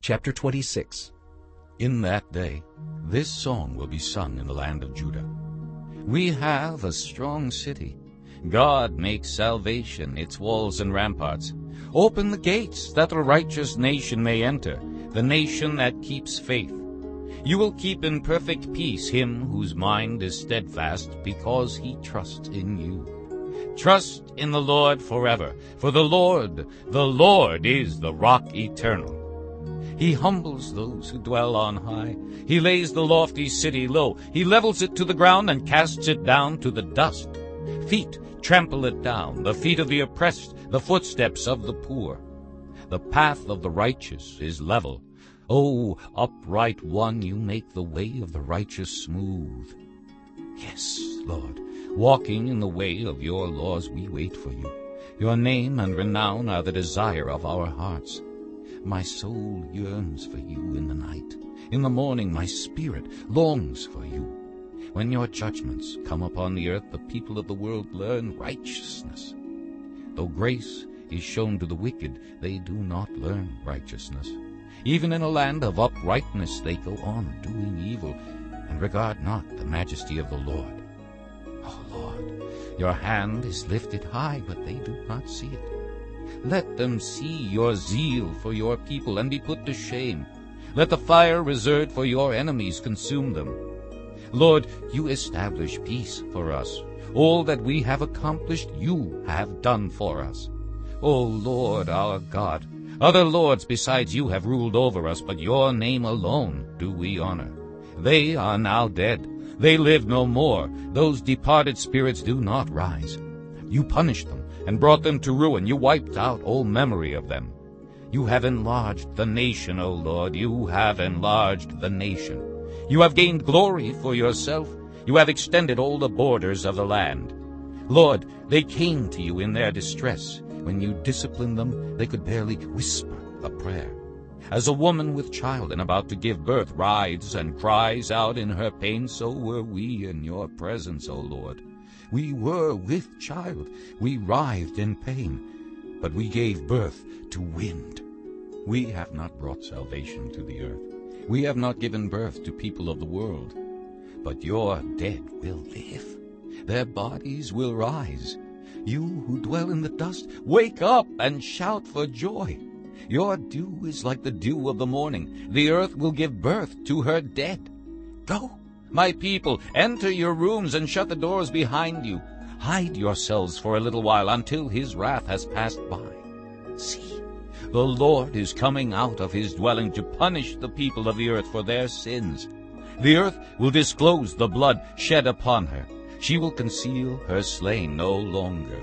Chapter 26 In that day, this song will be sung in the land of Judah. We have a strong city. God makes salvation its walls and ramparts. Open the gates that the righteous nation may enter, the nation that keeps faith. You will keep in perfect peace him whose mind is steadfast because he trusts in you. Trust in the Lord forever, for the Lord, the Lord is the rock eternal. He humbles those who dwell on high. He lays the lofty city low. He levels it to the ground and casts it down to the dust. Feet trample it down, the feet of the oppressed, the footsteps of the poor. The path of the righteous is level. O upright one, you make the way of the righteous smooth. Yes, Lord, walking in the way of your laws we wait for you. Your name and renown are the desire of our hearts. My soul yearns for you in the night. In the morning my spirit longs for you. When your judgments come upon the earth, the people of the world learn righteousness. Though grace is shown to the wicked, they do not learn righteousness. Even in a land of uprightness they go on doing evil, and regard not the majesty of the Lord. O Lord, your hand is lifted high, but they do not see it. Let them see your zeal for your people and be put to shame. Let the fire reserved for your enemies consume them. Lord, you establish peace for us. All that we have accomplished you have done for us. O Lord our God, other lords besides you have ruled over us, but your name alone do we honor. They are now dead. They live no more. Those departed spirits do not rise. You punished them and brought them to ruin. You wiped out all memory of them. You have enlarged the nation, O Lord. You have enlarged the nation. You have gained glory for yourself. You have extended all the borders of the land. Lord, they came to you in their distress. When you disciplined them, they could barely whisper a prayer. As a woman with child and about to give birth writhes and cries out in her pain, so were we in your presence, O Lord. We were with child. We writhed in pain. But we gave birth to wind. We have not brought salvation to the earth. We have not given birth to people of the world. But your dead will live. Their bodies will rise. You who dwell in the dust, wake up and shout for joy. Your dew is like the dew of the morning. The earth will give birth to her dead. Go, my people, enter your rooms and shut the doors behind you. Hide yourselves for a little while until his wrath has passed by. See, the Lord is coming out of his dwelling to punish the people of the earth for their sins. The earth will disclose the blood shed upon her. She will conceal her slain no longer.